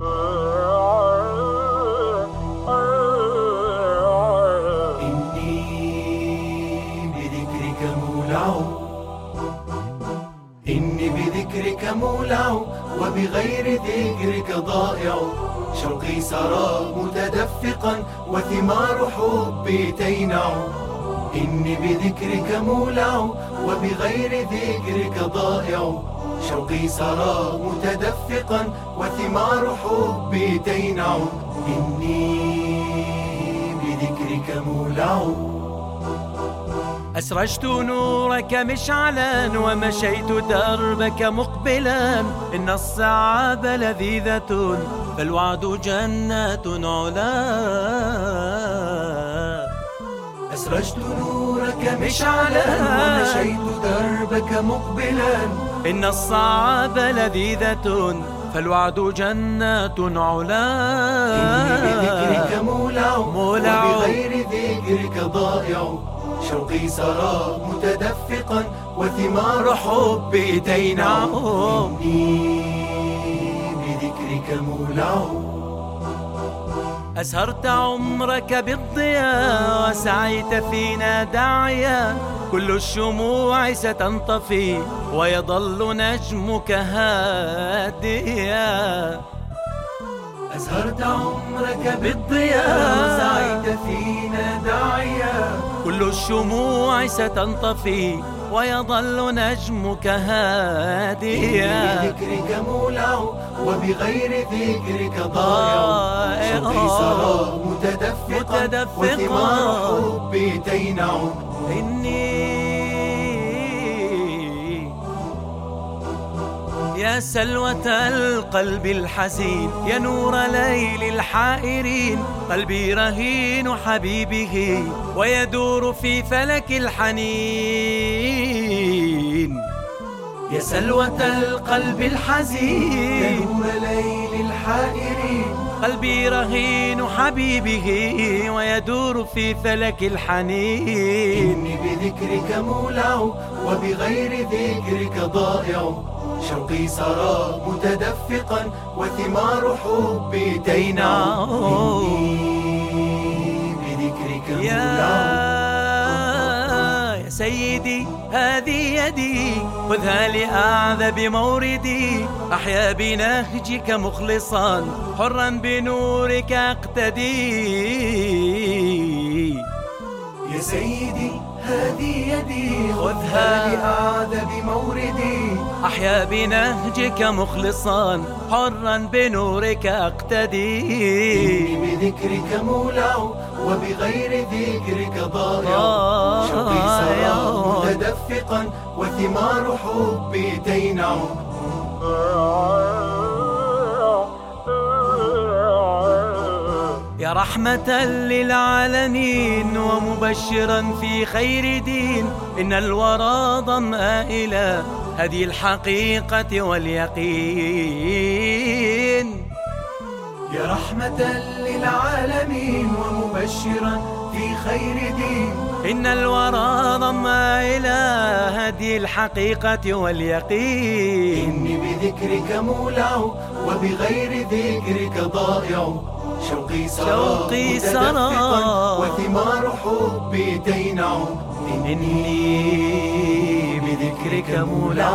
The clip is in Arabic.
إني بذكرك مولع. إني بذكرك مولع وبغير ذكرك ضائع. شوقي سرى متدفقا وثمار حبي تينع. إني بذكرك مولع وبغير ذكرك ضائع. شوقي سرى متدفقا وثمار حبي تينع. إني بذكرك مولع. أسرجت نورك مشعلا ومشيت دربك مقبلا. إن الصعاب لذيذة فالوعد جنات علا. أسرجت نورك مشعلا ومشيت دربك مقبلا. إن الصعاب لذيذة فالوعد جنات علا. إني بذكرك مولع مولع. وبغير ذكرك ضائع. شوقي سرى متدفقا وثمار حبي تينع. إني بذكرك مولع. أسهرت عمرك بالضياء وسعيت فينا داعيا كل الشموع ستنطفي ويظل نجمك هاديا. أزهرت عمرك بالضياء وسعيت فينا داعيا كل الشموع ستنطفي ويظل نجمك هاديا بذكرك مولع وبغير ذكرك ضائع. شوقي سرى متدفقا متدفقا. وثمار حبي تينع إني يا سلوة القلب الحزين يا نور ليل الحائرين قلبي رهين حبيبه ويدور في فلك الحنين. يا سلوة القلب يا الحزين نور ليل الحائرين قلبي رهين حبيبه ويدور في فلك الحنين. إني بذكرك مولع وبغير ذكرك ضائع. شوقي سرى متدفقا وثمار حبي تينع إني بذكرك مولع سيدي هذه يدي. خذها لأعذب موردي. أحيا بنهجك مخلصا حرا بنورك أقتدي. يا سيدي هذه يدي. خذها. لأعذب موردي. أحيا بنهجك مخلصا حرا بنورك أقتدي. بذكرك مولع وبغير ذكرك ضائع ضائع. شوقي متدفقا وثمار حبي تينع يا رحمة للعالمين ومبشرا في خير دين إن الورى ضمأ إلى هدي الحقيقة واليقين. يا رحمة للعالمين ومبشرا في خير دين. إن الورى ضمأ هدي الحقيقة واليقين. إني بذكرك مولع وبغير ذكرك ضائع. شوقي سرى شوقي سرى. وثمار حبي تينع. إني بذكرك مولع.